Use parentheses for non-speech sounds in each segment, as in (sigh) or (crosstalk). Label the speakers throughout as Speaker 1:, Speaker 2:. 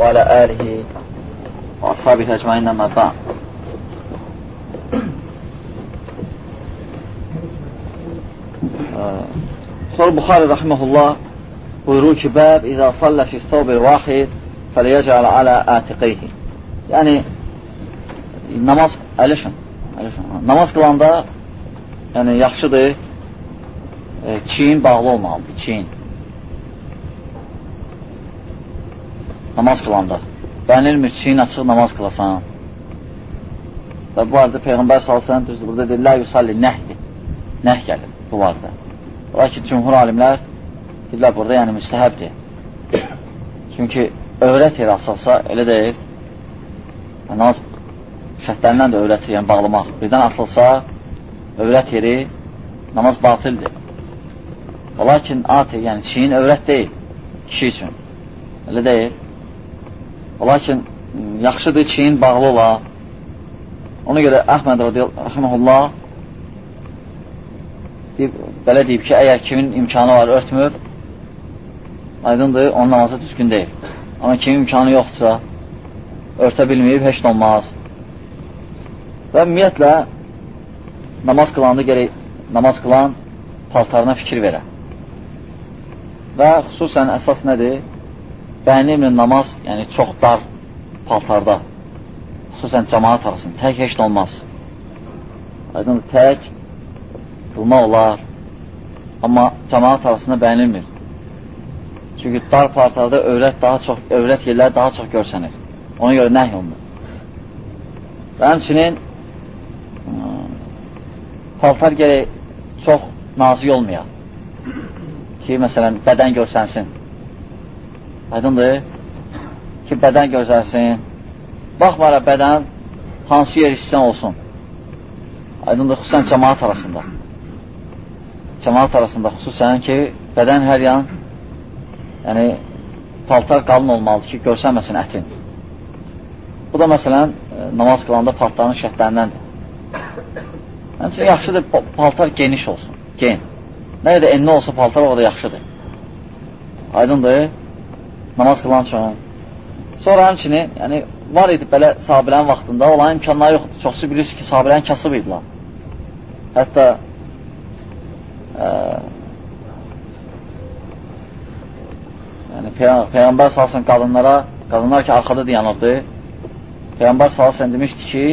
Speaker 1: və alə əlihi və ashabi təcmainlə məbə. Sonra Buxari rəhməhullah buyurur ki, bəb İzə sallə fi səvbil vahid fəliyəcəl alə ətiqeyhi. Yəni, namaz, əlişim, əlişim, namaz qılanda yəni, yaxşıdır, e, çiyin bağlı olmalıdır, çiyin. Namaz qılanda. Bənilmir, çiyin açıq namaz qılasan. Və bu arada Peyğəmbər salsan, düzdür, burada deyir, la yusalli nəhdi, nəh gəlir bu vardı. Lakin cümhur alimlər deyirlər, burada yəni müstəhəbdir. (coughs) Çünki övrət yeri asılsa, elə deyil, namaz şərtlərindən də övrət yəni bağlamaq. Birdən asılsa, övrət yeri namaz batildir. Lakin ati, yəni çiyin övrət deyil kişi üçün. Elə deyil. Lakin yaxşıdır çiyin bağlı ola. Ona görə Əhməd rəhməhullah belə deyib ki, əgər kimin imkanı var, örtmür, aydındır, onun namazı düzgün deyil. Amma kimin imkanı yoxdursa, örtə bilməyib, heç olmaz. Və ümumiyyətlə, namaz qılanda gerək, namaz qılan paltarına fikir verə. Və xüsusən əsas nədir? Bəyənimlə namaz, yəni çox dar paltarda, xüsusən cəmaat arasında, tək heç olmaz. Aydındır, tək qılmaq olar, amma cəmaat arasında bəyənilmir. Çünki dar partada övrət daha çox, övrət yerləri daha çox görsənir. Ona görə nəhy olunur. Və həmçinin paltar gerək çox nazik olmayaq. Ki, məsələn, bədən görsənsin. Aydındır? Ki, bədən görsənsin. Baxmara bədən hansı yer işsən olsun. Aydındır, xüsusən cəmaat arasında cəmaat arasında xüsusən ki, bədən hər yan yəni paltar qalın olmalıdır ki, görsənməsin ətin. Bu da məsələn e, namaz qılanda paltarın şərtlərindəndir. Həmçinin yaxşıdır paltar geniş olsun, gen. Nə qədər enli olsa paltar o da yaxşıdır. Aydındır, namaz qılan üçün. Sonra həmçinin, yəni var idi belə sahabilərin vaxtında, olan imkanları yoxdur. Çoxsu bilirsiniz ki, sahabilərin kasıb idilər. Hətta yəni Peyğ Peyğəmbər salsın qadınlara, qadınlar ki, arxada dayanırdı, Peyğəmbər salsın demişdi ki,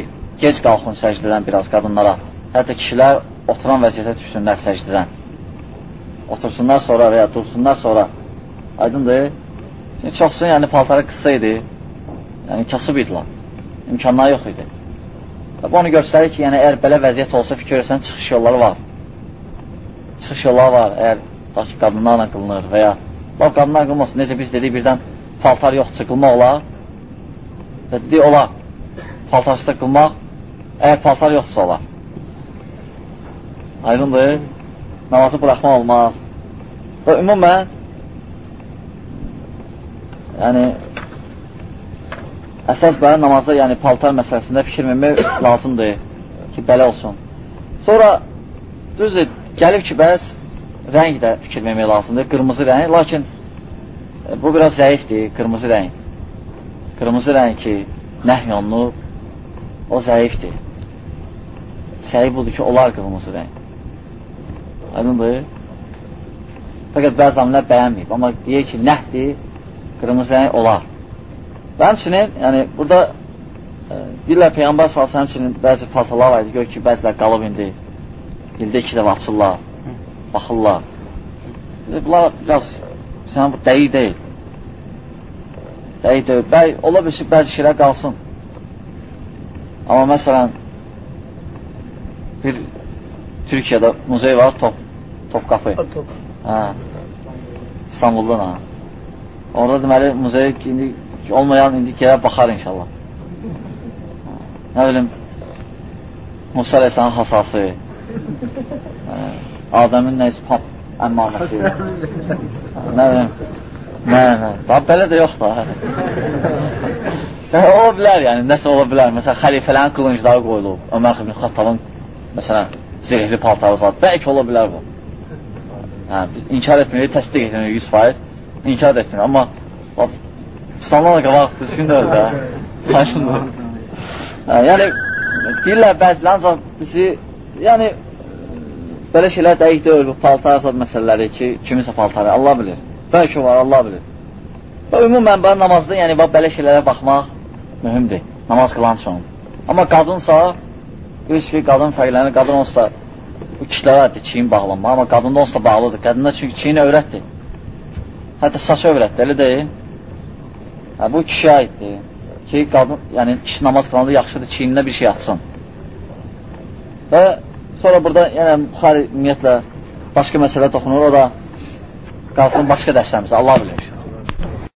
Speaker 1: gec qalxın səcdədən biraz qadınlara. Hətta kişilər oturan vəziyyətə düşsünlər səcdədən. Otursunlar sonra və ya dursunlar sonra. Aydındır. Çünki çoxsun, yəni paltarı qısa idi. Yəni kasıb idilər. İmkanları yox idi. Və bu onu göstərir ki, yəni əgər belə vəziyyət olsa fikir versən, çıxış yolları var çıxış yolları var, əgər tutaq ki, qadınlarla qılınır və ya laf qadınlar qılmasın, necə biz dedik, birdən paltar yoxdursa qılmaq olar və dedik, olar paltarsız da qılmaq, əgər paltar yoxdursa olar aydındır namazı buraxmaq olmaz və ümumən yəni əsas belə namazda, yəni paltar məsələsində fikir vermək lazımdır ki, belə olsun. Sonra düzdür, Gəlib ki, bəs rəng də fikir vermək lazımdır, qırmızı rəng, lakin e, bu biraz zəifdir, qırmızı rəng. Qırmızı rəng ki, nəhy olunub, o zəifdir. Səhi budur ki, olar qırmızı rəng. Aydındır? Fəqət bəzi amilər bəyənməyib, amma deyir ki, nəhdir, qırmızı rəng olar. Və həmçinin, yəni, burada e, deyirlər Peyğəmbər salsa həmçinin bəzi paltalar var idi, gör ki, bəzilər qalıb indi ildə iki dəfə açırlar, baxırlar. Bunlar biraz, sən bu dəyi deyil. Dəyi deyil. Bəy, ola bilsin, bəzi şeylər qalsın. Amma məsələn, bir Türkiyədə muzey var, top, top qapı. Hə, İstanbuldan ha. Orada deməli, muzey indi olmayan indi gələ baxar inşallah. Nə bilim, Musa Aleyhisselam hasası, Adəmin nəyisə pap əmmaməsi. nə bilim, nə, nə. Daha belə də yox da. ola bilər yəni, nəsə ola bilər. Məsələn, xəlifələrin qılıncları qoyulub. Ömər ibn Xattabın, məsələn, zirehli paltarı zat. Bəlkə ola bilər bu. Hə, inkar etmirik, təsdiq etmirik 100%. İnkar etmirik, amma İslamdan qabaq düzgün də. Aydındır. Hə, yəni deyirlər bəzilər ancaq bizi yəni belə şeylər dəqiq deyil bu paltar asad məsələləri ki, kimisə paltarı Allah bilir. Bəlkə var, Allah bilir. Və ümumən ben namazda yəni belə şeylərə baxmaq mühümdür. Namaz qılan üçün. Amma qadınsa bilirsiniz ki, qadın fərqlənir. Qadın onsuz da kişilərə çiyin bağlanma, amma qadında onsuz da bağlıdır. Qadında çünki çiyin övrətdir. Hətta saç övrətdir, elə deyil. Hə, bu kişiyə aiddir. Ki, qadın, yəni kişi namaz qılanda yaxşıdır, çiyinində bir şey atsın. Və sonra burada yəni Buxari ümumiyyətlə başqa məsələ toxunur, o da qalsın başqa dərslərimizdə, Allah bilir.